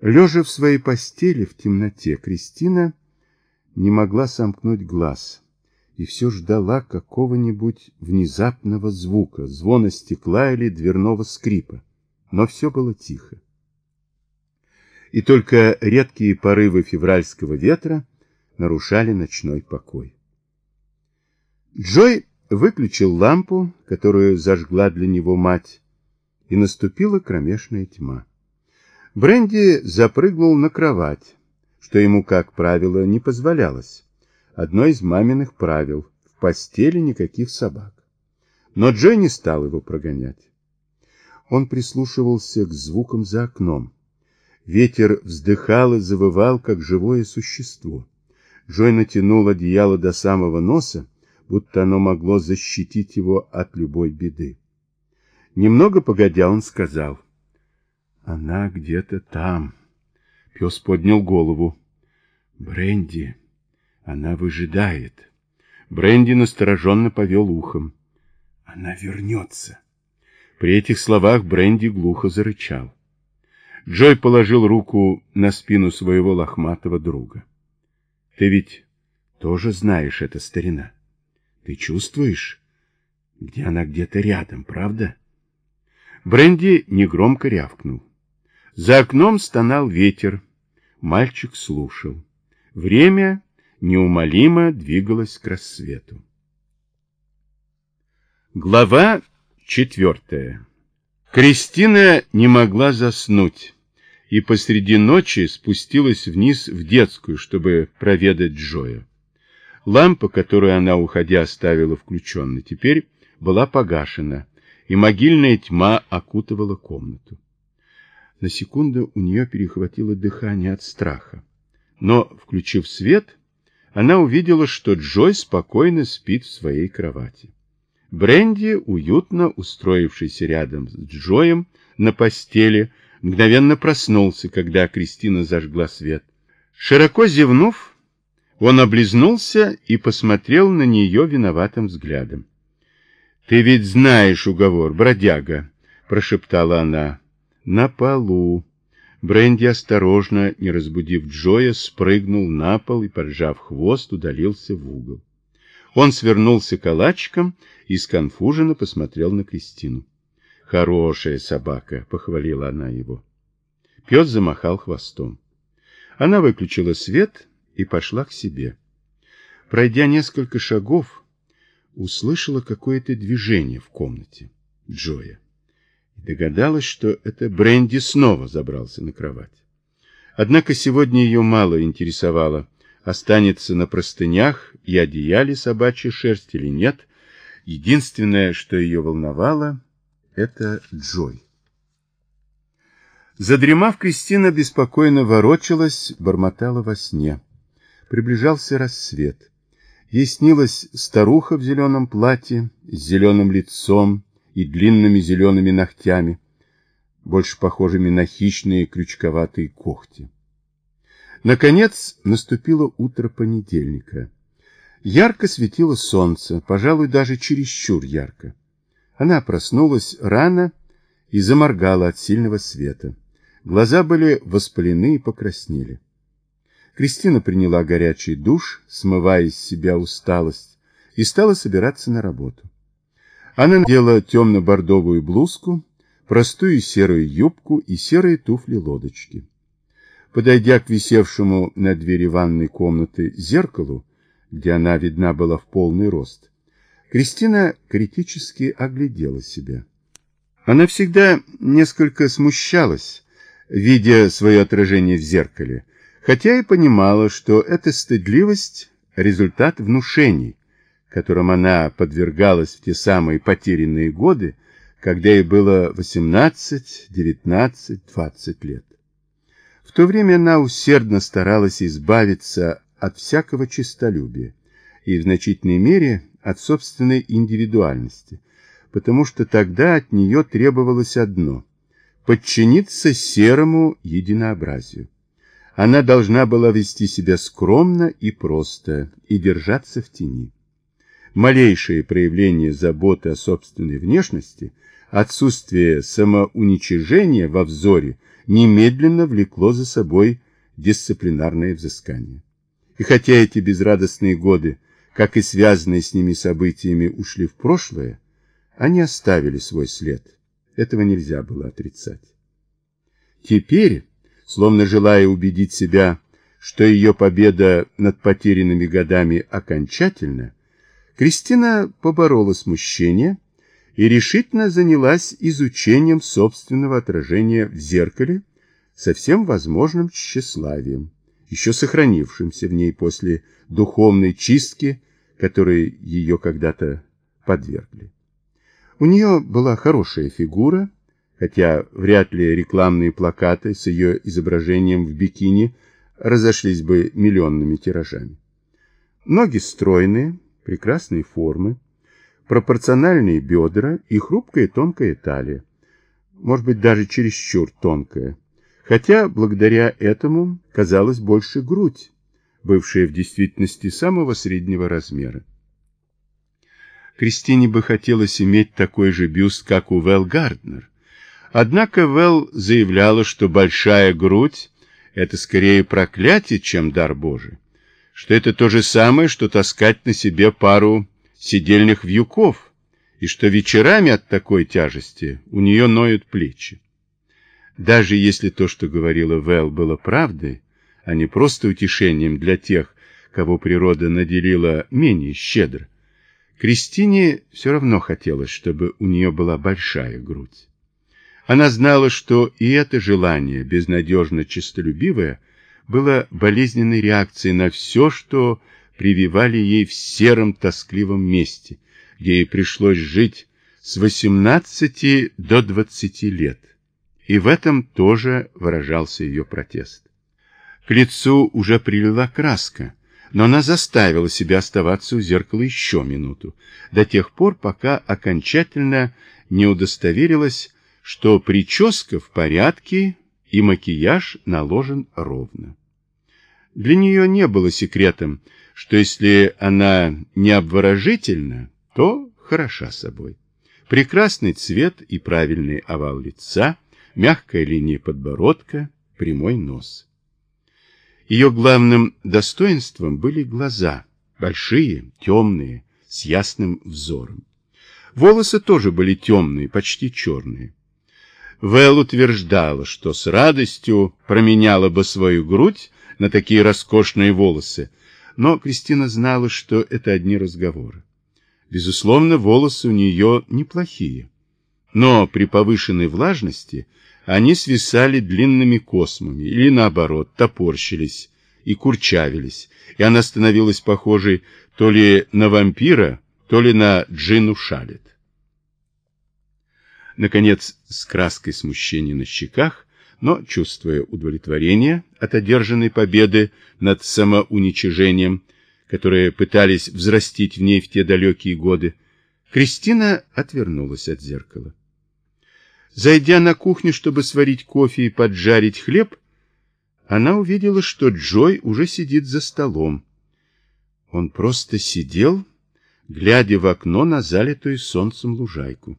Лежа в своей постели в темноте, Кристина не могла сомкнуть глаз и все ждала какого-нибудь внезапного звука, звона стекла или дверного скрипа. Но все было тихо. И только редкие порывы февральского ветра нарушали ночной покой. Джой выключил лампу, которую зажгла для него мать, и наступила кромешная тьма. Бренди запрыгнул на кровать, что ему, как правило, не позволялось. Одно из маминых правил – в постели никаких собак. Но Джой не стал его прогонять. Он прислушивался к звукам за окном. Ветер вздыхал и завывал, как живое существо. Джой натянул одеяло до самого носа, будто оно могло защитить его от любой беды. Немного погодя, он сказал, «Она где-то там». Пес поднял голову. «Бренди, она выжидает». Бренди настороженно повел ухом. «Она вернется». При этих словах Бренди глухо зарычал. Джой положил руку на спину своего лохматого друга. «Ты ведь тоже знаешь это, старина?» Ты чувствуешь, где она где-то рядом, правда? Бренди негромко рявкнул. За окном стонал ветер. Мальчик слушал. Время неумолимо двигалось к рассвету. Глава четвертая. Кристина не могла заснуть и посреди ночи спустилась вниз в детскую, чтобы проведать Джоя. Лампа, которую она, уходя, оставила включенной, теперь была погашена, и могильная тьма окутывала комнату. На секунду у нее перехватило дыхание от страха. Но, включив свет, она увидела, что Джой спокойно спит в своей кровати. Бренди, уютно устроившийся рядом с Джоем на постели, мгновенно проснулся, когда Кристина зажгла свет. Широко зевнув, он облизнулся и посмотрел на нее виноватым взглядом. — Ты ведь знаешь уговор, бродяга, — прошептала она. — На полу. Бренди осторожно, не разбудив Джоя, спрыгнул на пол и, поджав хвост, удалился в угол. Он свернулся калачиком и сконфуженно посмотрел на Кристину. — Хорошая собака, — похвалила она его. Пес замахал хвостом. Она выключила свет и пошла к себе. Пройдя несколько шагов, услышала какое-то движение в комнате Джоя и догадалась, что это Бренди снова забрался на кровать. Однако сегодня ее мало интересовало, останется на простынях и одеяле собачья шерсть или нет. Единственное, что ее волновало, это Джой. Задремав, Кристина беспокойно ворочалась, бормотала во сне. Приближался рассвет. Ей снилась старуха в зеленом платье, с зеленым лицом и длинными зелеными ногтями, больше похожими на хищные крючковатые когти. Наконец наступило утро понедельника. Ярко светило солнце, пожалуй, даже чересчур ярко. Она проснулась рано и заморгала от сильного света. Глаза были воспалены и покраснели. Кристина приняла горячий душ, смывая из себя усталость, и стала собираться на работу. Она надела темно-бордовую блузку, простую серую юбку и серые туфли-лодочки. Подойдя к висевшему на двери ванной комнаты зеркалу, где она видна была в полный рост, Кристина критически оглядела себя. Она всегда несколько смущалась, видя свое отражение в зеркале, хотя и понимала, что эта стыдливость – результат внушений, которым она подвергалась в те самые потерянные годы, когда ей было 18, 19, 20 лет. В то время она усердно старалась избавиться от всякого честолюбия и в значительной мере от собственной индивидуальности, потому что тогда от нее требовалось одно – подчиниться серому единообразию. Она должна была вести себя скромно и просто и держаться в тени. Малейшее проявление заботы о собственной внешности Отсутствие самоуничижения во взоре немедленно влекло за собой дисциплинарное взыскание. И хотя эти безрадостные годы, как и связанные с ними событиями, ушли в прошлое, они оставили свой след. Этого нельзя было отрицать. Теперь, словно желая убедить себя, что ее победа над потерянными годами окончательна, Кристина поборола смущение и решительно занялась изучением собственного отражения в зеркале со всем возможным тщеславием, еще сохранившимся в ней после духовной чистки, которой ее когда-то подвергли. У нее была хорошая фигура, хотя вряд ли рекламные плакаты с ее изображением в бикини разошлись бы миллионными тиражами. Ноги стройные, прекрасной формы, пропорциональные бедра и хрупкая тонкая талия, может быть, даже чересчур тонкая, хотя благодаря этому казалось больше грудь, бывшая в действительности самого среднего размера. Кристине бы хотелось иметь такой же бюст, как у Вэл Гарднер. Однако Вэл заявляла, что большая грудь – это скорее проклятие, чем дар Божий, что это то же самое, что таскать на себе пару сидельных вьюков, и что вечерами от такой тяжести у нее ноют плечи. Даже если то, что говорила Вэл, было правдой, а не просто утешением для тех, кого природа наделила менее щедро, Кристине все равно хотелось, чтобы у нее была большая грудь. Она знала, что и это желание, безнадежно честолюбивое, было болезненной реакцией на все, что прививали ей в сером тоскливом месте, где ей пришлось жить с 18 до 20 лет. И в этом тоже выражался ее протест. К лицу уже прилила краска, но она заставила себя оставаться у зеркала еще минуту, до тех пор, пока окончательно не удостоверилась, что прическа в порядке и макияж наложен ровно. Для нее не было секретом, что если она не обворожительна, то хороша собой. Прекрасный цвет и правильный овал лица, мягкая линия подбородка, прямой нос. Ее главным достоинством были глаза, большие, темные, с ясным взором. Волосы тоже были темные, почти черные. Вэл утверждала, что с радостью променяла бы свою грудь на такие роскошные волосы, но Кристина знала, что это одни разговоры. Безусловно, волосы у нее неплохие, но при повышенной влажности они свисали длинными космами или, наоборот, топорщились и курчавились, и она становилась похожей то ли на вампира, то ли на Джину Шалет. Наконец, с краской смущения на щеках, но чувствуя удовлетворение от одержанной победы над самоуничижением, которые пытались взрастить в ней в те далекие годы, Кристина отвернулась от зеркала. Зайдя на кухню, чтобы сварить кофе и поджарить хлеб, она увидела, что Джой уже сидит за столом. Он просто сидел, глядя в окно на залитую солнцем лужайку.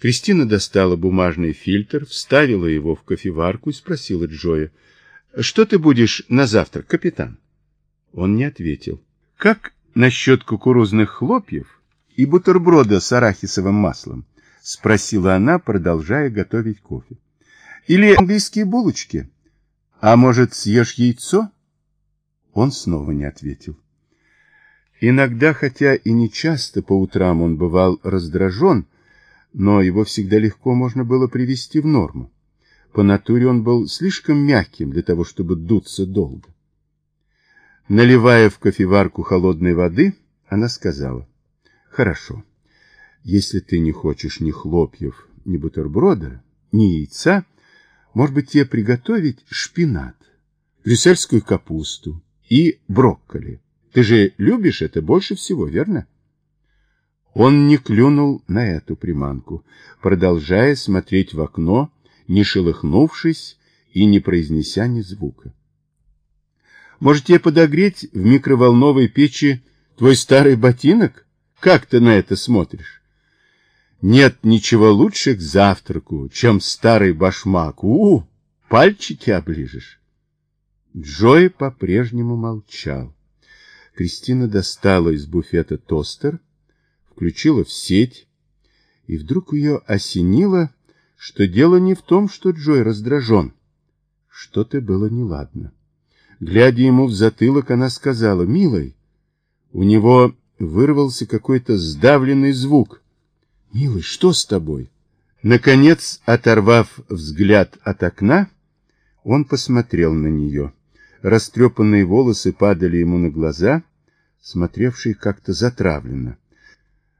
Кристина достала бумажный фильтр, вставила его в кофеварку и спросила Джоя, «Что ты будешь на завтрак, капитан?» Он не ответил. «Как насчет кукурузных хлопьев и бутерброда с арахисовым маслом?» Спросила она, продолжая готовить кофе. «Или английские булочки? А может, съешь яйцо?» Он снова не ответил. Иногда, хотя и не часто по утрам он бывал раздражен, но его всегда легко можно было привести в норму. По натуре он был слишком мягким для того, чтобы дуться долго. Наливая в кофеварку холодной воды, она сказала, «Хорошо, если ты не хочешь ни хлопьев, ни бутерброда, ни яйца, может быть, тебе приготовить шпинат, брюссельскую капусту и брокколи. Ты же любишь это больше всего, верно?» Он не клюнул на эту приманку, продолжая смотреть в окно, не шелохнувшись и не произнеся ни звука. Можете подогреть в микроволновой печи твой старый ботинок? Как ты на это смотришь? Нет ничего лучше к завтраку, чем старый башмак. У, пальчики оближешь. Джой по-прежнему молчал. Кристина достала из буфета тостер, включила в сеть, и вдруг ее осенило, что дело не в том, что Джой раздражен. Что-то было неладно. Глядя ему в затылок, она сказала, «Милый». У него вырвался какой-то сдавленный звук. «Милый, что с тобой?» Наконец, оторвав взгляд от окна, он посмотрел на нее. Растрепанные волосы падали ему на глаза, смотревшие как-то затравленно.